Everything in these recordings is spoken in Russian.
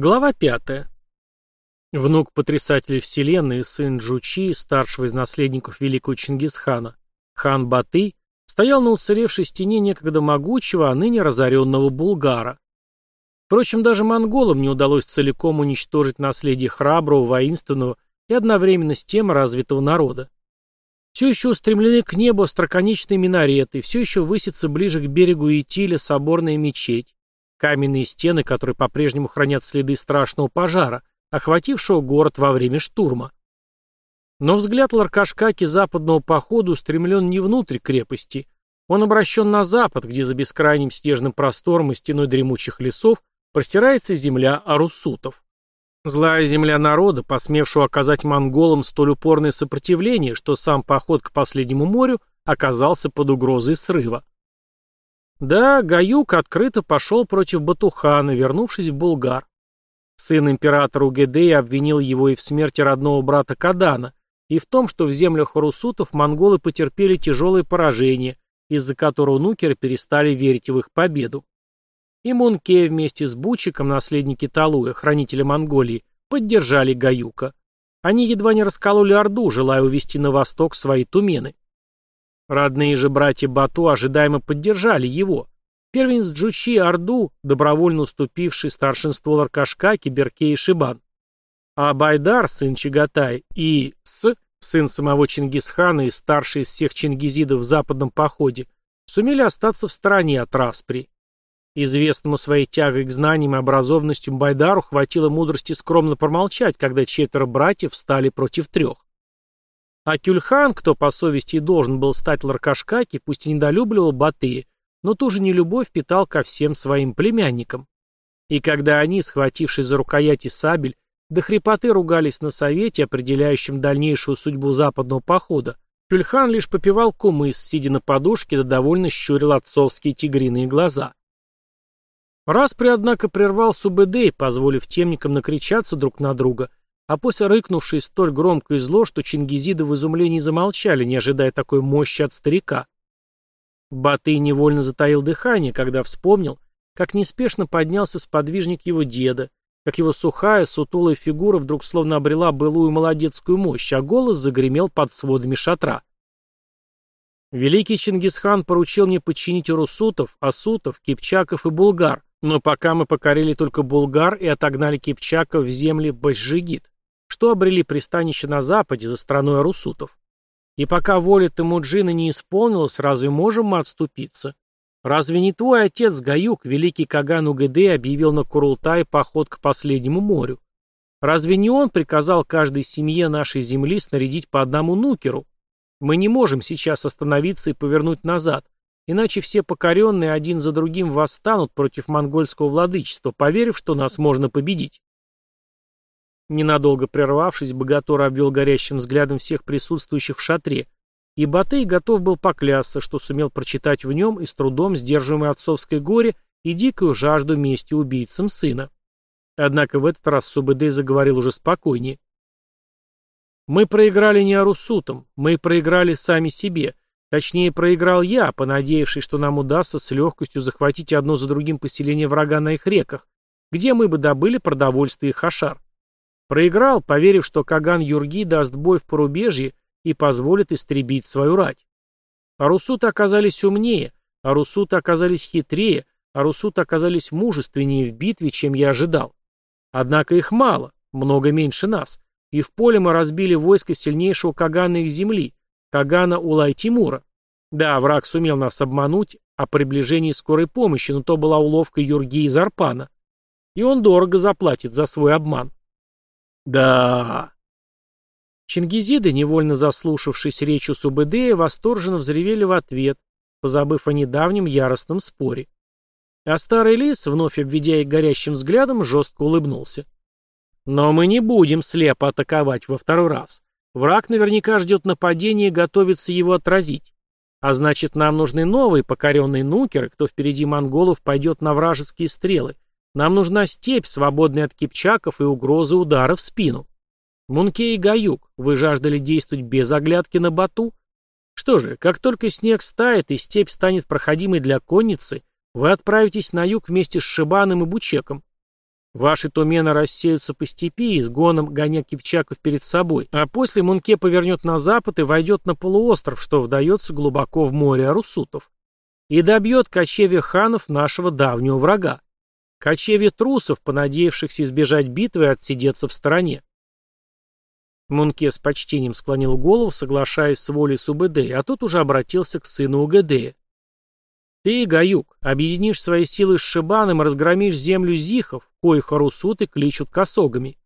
Глава пятая. Внук потрясателя вселенной, сын Джучи, старшего из наследников великого Чингисхана, хан Баты, стоял на уцелевшей стене некогда могучего, а ныне разоренного Булгара. Впрочем, даже монголам не удалось целиком уничтожить наследие храброго, воинственного и одновременно с тем развитого народа. Все еще устремлены к небу остроконечные минареты, все еще высится ближе к берегу Итиля соборная мечеть, каменные стены, которые по-прежнему хранят следы страшного пожара, охватившего город во время штурма. Но взгляд Ларкашкаки западного похода устремлен не внутрь крепости, он обращен на запад, где за бескрайним снежным простором и стеной дремучих лесов простирается земля арусутов. Злая земля народа, посмевшего оказать монголам столь упорное сопротивление, что сам поход к последнему морю оказался под угрозой срыва. Да, Гаюк открыто пошел против Батухана, вернувшись в Булгар. Сын императора Угедея обвинил его и в смерти родного брата Кадана, и в том, что в землях Харусутов монголы потерпели тяжелое поражение, из-за которого нукеры перестали верить в их победу. И Мунке вместе с Бучиком, наследники Талуя, хранителя Монголии, поддержали Гаюка. Они едва не раскололи Орду, желая увести на восток свои тумены. Родные же братья Бату ожидаемо поддержали его. Первенец Джучи Орду, добровольно уступивший старшинство Ларкашкаки, Берке и Шибан. А Байдар, сын Чагатай, и С, сын самого Чингисхана и старший из всех чингизидов в западном походе, сумели остаться в стороне от Распри. Известному своей тягой к знаниям и образованностью Байдару хватило мудрости скромно промолчать, когда четверо братьев встали против трех. А Кюльхан, кто по совести и должен был стать Ларкашкаки, пусть и недолюбливал Батыя, но ту же нелюбовь питал ко всем своим племянникам. И когда они, схватившись за рукояти сабель, до хрипоты ругались на совете, определяющем дальнейшую судьбу западного похода, Кюльхан лишь попивал кумыс, сидя на подушке, да довольно щурил отцовские тигриные глаза. Распри, однако, прервал Субэдэй, позволив темникам накричаться друг на друга, а после рыкнувший столь громко и зло, что чингизиды в изумлении замолчали, не ожидая такой мощи от старика. Батый невольно затаил дыхание, когда вспомнил, как неспешно поднялся сподвижник его деда, как его сухая, сутулая фигура вдруг словно обрела былую молодецкую мощь, а голос загремел под сводами шатра. Великий Чингисхан поручил мне подчинить урусутов, асутов, кипчаков и булгар, но пока мы покорили только булгар и отогнали кипчаков в земли Башжигит что обрели пристанище на западе за страной арусутов. И пока воля Темуджина не исполнилась, разве можем мы отступиться? Разве не твой отец Гаюк, великий Каган Угэдэ, объявил на Курултай поход к последнему морю? Разве не он приказал каждой семье нашей земли снарядить по одному нукеру? Мы не можем сейчас остановиться и повернуть назад, иначе все покоренные один за другим восстанут против монгольского владычества, поверив, что нас можно победить. Ненадолго прервавшись, Богатор обвел горящим взглядом всех присутствующих в шатре, и Батый готов был поклясться, что сумел прочитать в нем и с трудом сдерживаемое отцовское горе и дикую жажду мести убийцам сына. Однако в этот раз Субэдэй заговорил уже спокойнее. «Мы проиграли не Арусутам, мы проиграли сами себе. Точнее, проиграл я, понадеявшись, что нам удастся с легкостью захватить одно за другим поселение врага на их реках, где мы бы добыли продовольствие и хашар. Проиграл, поверив, что Каган Юрги даст бой в порубежье и позволит истребить свою рать. Арусуты оказались умнее, арусуты оказались хитрее, арусуты оказались мужественнее в битве, чем я ожидал. Однако их мало, много меньше нас, и в поле мы разбили войско сильнейшего Кагана их земли, Кагана Улай-Тимура. Да, враг сумел нас обмануть о приближении скорой помощи, но то была уловка Юрги из Арпана. И он дорого заплатит за свой обман. Да. Чингизиды, невольно заслушавшись речью Субэдея, восторженно взревели в ответ, позабыв о недавнем яростном споре. А старый лис, вновь обведя их горящим взглядом, жестко улыбнулся. Но мы не будем слепо атаковать во второй раз. Враг наверняка ждет нападения и готовится его отразить. А значит, нам нужны новые покоренные нукеры, кто впереди монголов пойдет на вражеские стрелы, нам нужна степь, свободная от кипчаков и угрозы удара в спину. Мунке и Гаюк, вы жаждали действовать без оглядки на Бату? Что же, как только снег стает и степь станет проходимой для конницы, вы отправитесь на юг вместе с Шибаном и Бучеком. Ваши тумены рассеются по степи, изгоном гоня кипчаков перед собой, а после Мунке повернет на запад и войдет на полуостров, что вдается глубоко в море Арусутов, и добьет кочевья ханов нашего давнего врага. Кочевья трусов, понадеявшихся избежать битвы и отсидеться в стороне. Мунке с почтением склонил голову, соглашаясь с волей Субэдея, а тот уже обратился к сыну Угадея. Ты, Гаюк, объединишь свои силы с Шибаном и разгромишь землю зихов, коих арусуты кличут косогами.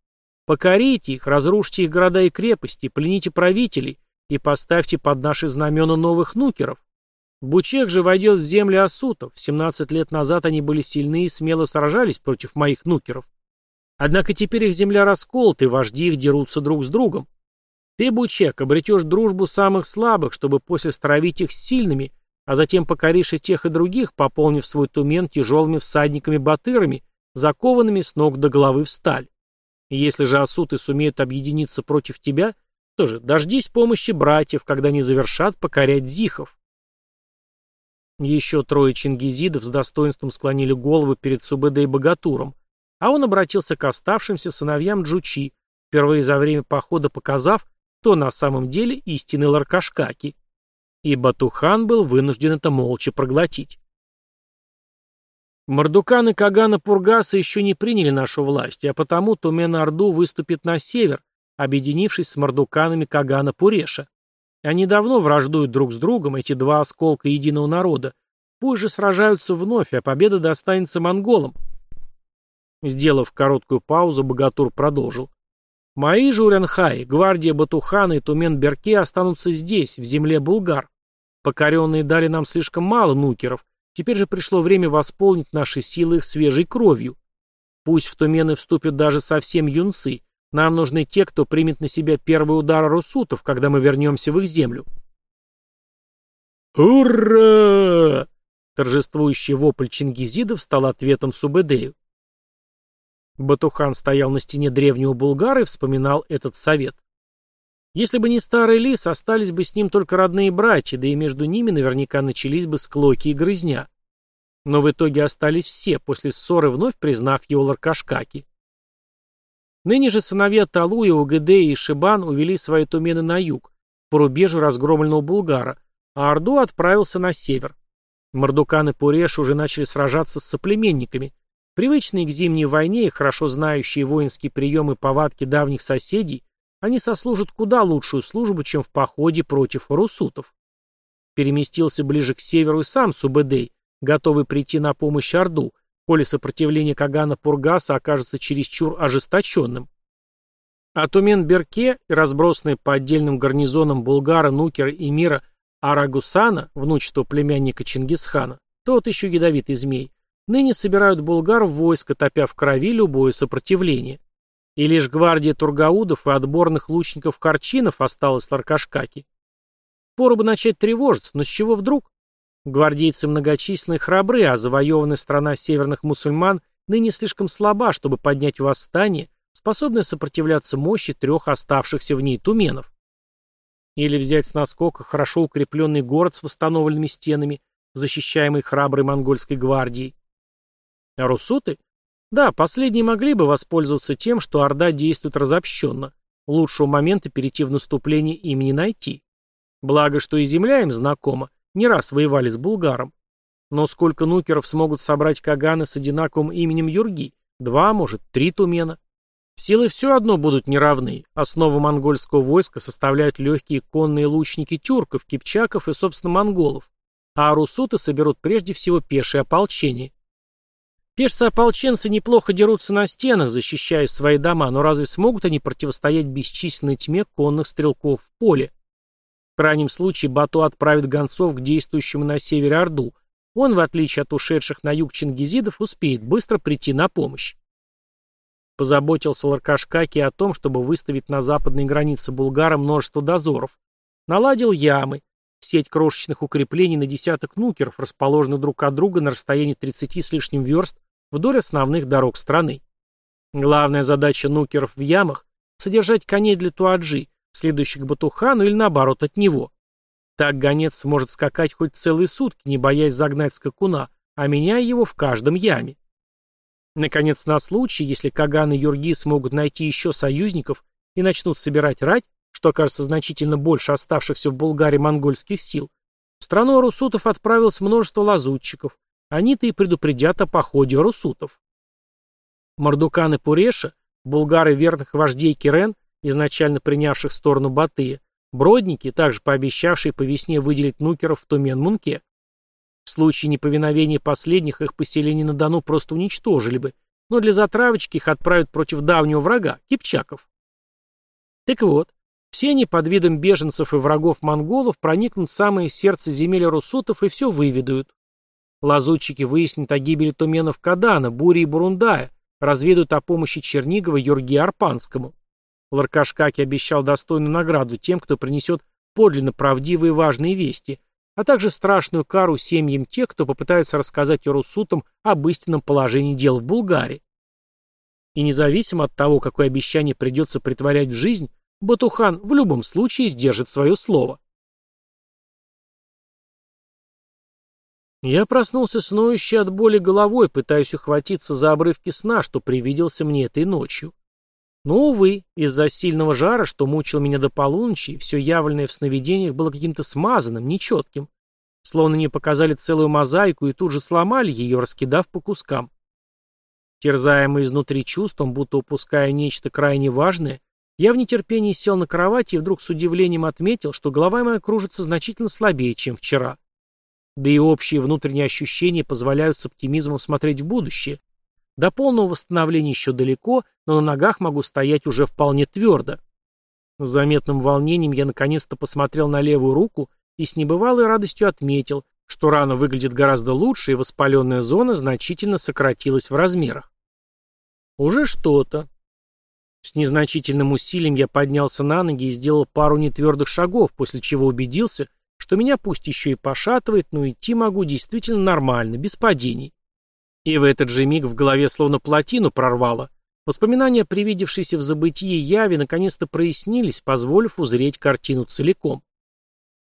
Покорите их, разрушьте их города и крепости, плените правителей и поставьте под наши знамена новых нукеров. Бучек же войдет в земли асутов. 17 лет назад они были сильны и смело сражались против моих нукеров. Однако теперь их земля расколота, и вожди их дерутся друг с другом. Ты, Бучек, обретешь дружбу самых слабых, чтобы после стравить их сильными, а затем покоришь и тех, и других, пополнив свой тумен тяжелыми всадниками-батырами, закованными с ног до головы в сталь. И если же асуты сумеют объединиться против тебя, то же дождись помощи братьев, когда они завершат покорять зихов. Еще трое чингизидов с достоинством склонили голову перед Субэдой Богатуром, а он обратился к оставшимся сыновьям Джучи, впервые за время похода показав, кто на самом деле истинный Ларкашкаки. И Батухан был вынужден это молча проглотить. Мордукан и Кагана Пургаса еще не приняли нашу власть, а потому Тумен-Орду выступит на север, объединившись с мордуканами Кагана Пуреша. Они давно враждуют друг с другом, эти два осколка единого народа. Пусть же сражаются вновь, а победа достанется монголам. Сделав короткую паузу, Богатур продолжил. Мои же Урянхай, гвардия Батухана и Тумен-Берке останутся здесь, в земле Булгар. Покоренные дали нам слишком мало нукеров, Теперь же пришло время восполнить наши силы их свежей кровью. Пусть в Тумены вступят даже совсем юнцы. Нам нужны те, кто примет на себя первый удар русутов, когда мы вернемся в их землю. «Ура!» Торжествующий вопль чингизидов стал ответом Субэдею. Батухан стоял на стене древнего Булгара и вспоминал этот совет. Если бы не старый лис, остались бы с ним только родные братья, да и между ними наверняка начались бы склоки и грызня. Но в итоге остались все, после ссоры вновь признав его Ларкашкаки. Ныне же сыновья Талуя, Угедея и Шибан увели свои тумены на юг, по рубежу разгромленного Булгара, а Орду отправился на север. Мордукан и Пуреш уже начали сражаться с соплеменниками. Привычные к зимней войне и хорошо знающие воинские приемы повадки давних соседей, они сослужат куда лучшую службу, чем в походе против русутов. Переместился ближе к северу и сам Субэдэй, готовый прийти на помощь Орду, коли сопротивление Кагана Пургаса окажется чересчур ожесточенным. А Тумен-Берке и разбросанные по отдельным гарнизонам Булгара, Нукера и Мира Арагусана, внучество племянника Чингисхана, тот еще ядовитый змей, ныне собирают булгар в войско, топя в крови любое сопротивление. И лишь гвардия тургаудов и отборных лучников-харчинов осталась в Аркашкаке. Пору бы начать тревожиться, но с чего вдруг? Гвардейцы многочисленны и храбры, а завоеванная страна северных мусульман ныне слишком слаба, чтобы поднять восстание, способное сопротивляться мощи трех оставшихся в ней туменов. Или взять с наскока хорошо укрепленный город с восстановленными стенами, защищаемый храброй монгольской гвардией. А русуты? Да, последние могли бы воспользоваться тем, что Орда действует разобщенно. Лучшего момента перейти в наступление им не найти. Благо, что и земля им знакома, не раз воевали с Булгаром. Но сколько нукеров смогут собрать Каганы с одинаковым именем Юрги? Два, может, три тумена? Силы все одно будут неравны. Основу монгольского войска составляют легкие конные лучники тюрков, кипчаков и, собственно, монголов. А арусуты соберут прежде всего пешее ополчение. Пешцы-ополченцы неплохо дерутся на стенах, защищая свои дома, но разве смогут они противостоять бесчисленной тьме конных стрелков в поле? В крайнем случае Бату отправит гонцов к действующему на севере Орду. Он, в отличие от ушедших на юг чингизидов, успеет быстро прийти на помощь. Позаботился Ларкашкаки о том, чтобы выставить на западной границе Булгара множество дозоров. Наладил ямы, сеть крошечных укреплений на десяток нукеров, расположенных друг от друга на расстоянии 30 с лишним верст вдоль основных дорог страны. Главная задача нукеров в ямах – содержать коней для туаджи, следующих к Батухану или наоборот от него. Так гонец сможет скакать хоть целые сутки, не боясь загнать скакуна, а меняя его в каждом яме. Наконец, на случай, если Каган и Юрги смогут найти еще союзников и начнут собирать рать, что окажется значительно больше оставшихся в Булгарии монгольских сил, в страну Арусутов отправилось множество лазутчиков, они-то и предупредят о походе Арусутов. Мардукан и Пуреша, булгары верных вождей Кирен, изначально принявших сторону Батыя, бродники, также пообещавшие по весне выделить нукеров в Тумен-Мунке. В случае неповиновения последних их поселение на Дону просто уничтожили бы, но для затравочки их отправят против давнего врага, кипчаков. Так вот, все они под видом беженцев и врагов монголов проникнут в самое сердце земель русутов и все выведают. Лазутчики выяснят о гибели туменов Кадана, Бури и Бурундая, разведают о помощи Чернигова Юрги Арпанскому. Ларкашкаки обещал достойную награду тем, кто принесет подлинно правдивые и важные вести, а также страшную кару семьям тех, кто попытается рассказать Русутам об истинном положении дел в Булгарии. И независимо от того, какое обещание придется притворять в жизнь, Батухан в любом случае сдержит свое слово. Я проснулся с ноющей от боли головой, пытаясь ухватиться за обрывки сна, что привиделся мне этой ночью. Но, увы, из-за сильного жара, что мучил меня до полуночи, все явленное в сновидениях было каким-то смазанным, нечетким. Словно мне показали целую мозаику и тут же сломали ее, раскидав по кускам. Терзаемый изнутри чувством, будто упуская нечто крайне важное, я в нетерпении сел на кровати и вдруг с удивлением отметил, что голова моя кружится значительно слабее, чем вчера. Да и общие внутренние ощущения позволяют с оптимизмом смотреть в будущее, до полного восстановления еще далеко, но на ногах могу стоять уже вполне твердо. С заметным волнением я наконец-то посмотрел на левую руку и с небывалой радостью отметил, что рана выглядит гораздо лучше и воспаленная зона значительно сократилась в размерах. Уже что-то. С незначительным усилием я поднялся на ноги и сделал пару нетвердых шагов, после чего убедился, что меня пусть еще и пошатывает, но идти могу действительно нормально, без падений. И в этот же миг в голове словно плотину прорвало. Воспоминания, привидевшиеся в забытии яви, наконец-то прояснились, позволив узреть картину целиком.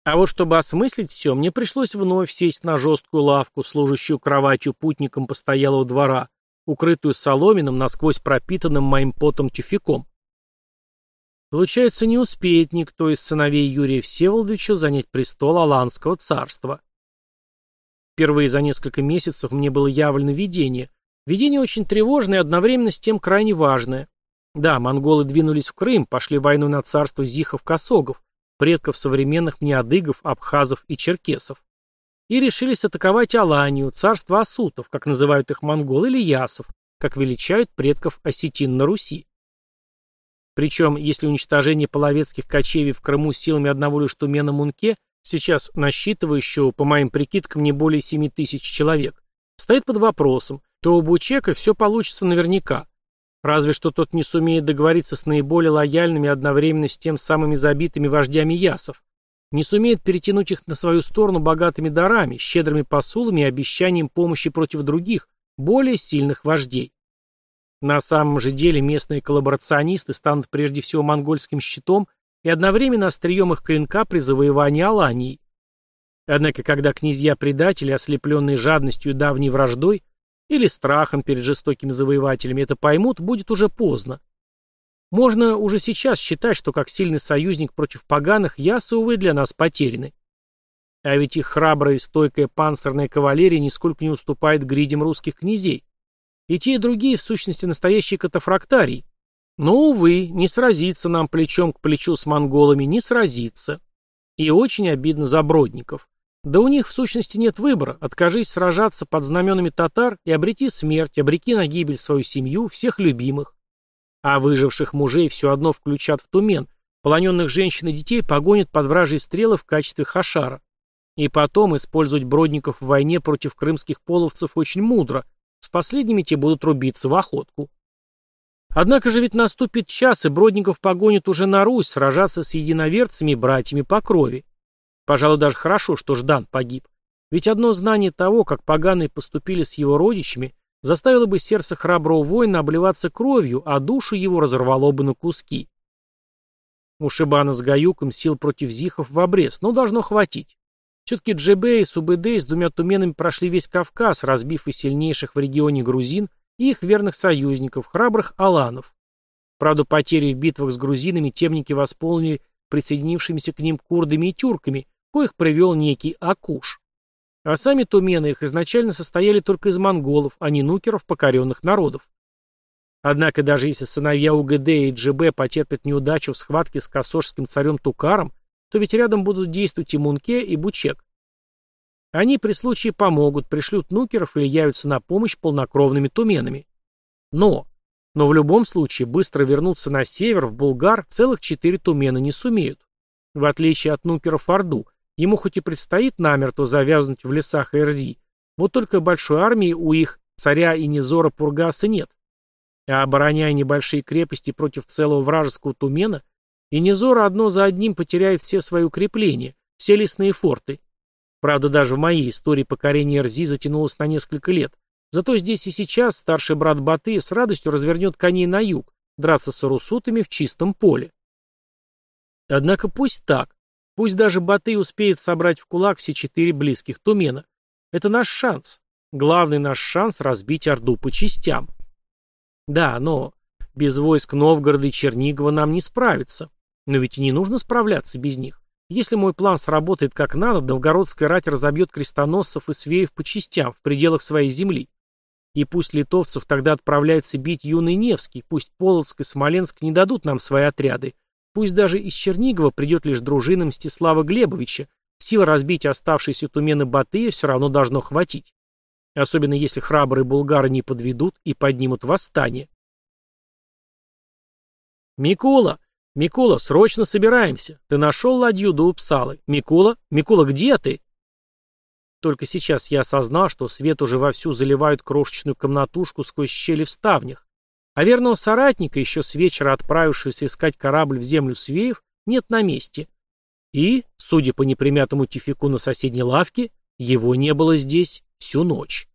А вот чтобы осмыслить все, мне пришлось вновь сесть на жесткую лавку, служащую кроватью путникам постоялого двора, укрытую соломенным, насквозь пропитанным моим потом тюфяком. Получается, не успеет никто из сыновей Юрия Всеволодовича занять престол Аланского царства. Впервые за несколько месяцев мне было явлено видение. Видение очень тревожное и одновременно с тем крайне важное. Да, монголы двинулись в Крым, пошли войну на царство зихов-косогов, предков современных мне адыгов, абхазов и черкесов. И решились атаковать Аланию, царство асутов, как называют их монголы, или ясов, как величают предков осетин на Руси. Причем, если уничтожение половецких кочевий в Крыму силами одного лишь Тумена Мунке – сейчас насчитывающего, по моим прикидкам, не более 7 тысяч человек, стоит под вопросом, то у Бучека все получится наверняка. Разве что тот не сумеет договориться с наиболее лояльными одновременно с тем самыми забитыми вождями ясов, не сумеет перетянуть их на свою сторону богатыми дарами, щедрыми посулами и обещанием помощи против других, более сильных вождей. На самом же деле местные коллаборационисты станут прежде всего монгольским щитом и одновременно острием их клинка при завоевании Алании. Однако, когда князья-предатели, ослепленные жадностью и давней враждой, или страхом перед жестокими завоевателями это поймут, будет уже поздно. Можно уже сейчас считать, что как сильный союзник против поганых ясы, увы, для нас потеряны. А ведь их храбрая и стойкая панцирная кавалерия нисколько не уступает гридям русских князей. И те, и другие, в сущности, настоящие катафрактарии. Но, увы, не сразиться нам плечом к плечу с монголами, не сразиться. И очень обидно за бродников. Да у них в сущности нет выбора. Откажись сражаться под знаменами татар и обрети смерть, обреки на гибель свою семью, всех любимых. А выживших мужей все одно включат в тумен, полоненных женщин и детей погонят под вражьи стрелы в качестве хашара. И потом использовать бродников в войне против крымских половцев очень мудро. С последними те будут рубиться в охотку. Однако же ведь наступит час, и Бродников погонит уже на Русь сражаться с единоверцами и братьями по крови. Пожалуй, даже хорошо, что Ждан погиб. Ведь одно знание того, как поганые поступили с его родичами, заставило бы сердце храброго воина обливаться кровью, а душу его разорвало бы на куски. У Шибана с Гаюком сил против Зихов в обрез, но должно хватить. Все-таки Джебе и Субэдэ с двумя туменами прошли весь Кавказ, разбив и сильнейших в регионе грузин, и их верных союзников, храбрых аланов. Правда, потери в битвах с грузинами темники восполнили присоединившимися к ним курдами и тюрками, коих привел некий Акуш. А сами тумены их изначально состояли только из монголов, а не нукеров покоренных народов. Однако даже если сыновья УГД и ДЖБ потерпят неудачу в схватке с косожским царем Тукаром, то ведь рядом будут действовать и Мунке, и Бучек. Они при случае помогут, пришлют нукеров или явятся на помощь полнокровными туменами. Но, но в любом случае быстро вернуться на север, в Булгар, целых четыре тумена не сумеют. В отличие от нукеров Орду, ему хоть и предстоит намертво завязнуть в лесах Эрзи, вот только большой армии у их царя и Низора Пургаса нет. А обороняя небольшие крепости против целого вражеского тумена, Инизора одно за одним потеряет все свои укрепления, все лесные форты. Правда, даже в моей истории покорение Эрзи затянулось на несколько лет. Зато здесь и сейчас старший брат Баты с радостью развернет коней на юг, драться с арусутами в чистом поле. Однако пусть так. Пусть даже Баты успеет собрать в кулак все четыре близких Тумена. Это наш шанс. Главный наш шанс разбить Орду по частям. Да, но без войск Новгорода и Чернигова нам не справиться. Но ведь и не нужно справляться без них. Если мой план сработает как надо, новгородская рать разобьет крестоносцев и свеев по частям в пределах своей земли. И пусть литовцев тогда отправляется бить юный Невский, пусть Полоцк и Смоленск не дадут нам свои отряды, пусть даже из Чернигова придет лишь дружина Мстислава Глебовича, сил разбить оставшиеся тумены Батыя все равно должно хватить. Особенно если храбрые булгары не подведут и поднимут восстание. «Микула! Микула, срочно собираемся! Ты нашел ладью до Упсалы? Микула? Микула, где ты?» Только сейчас я осознал, что свет уже вовсю заливают крошечную комнатушку сквозь щели в ставнях, а верного соратника, еще с вечера отправившегося искать корабль в землю Свеев, нет на месте. И, судя по непримятому тифику на соседней лавке, его не было здесь всю ночь.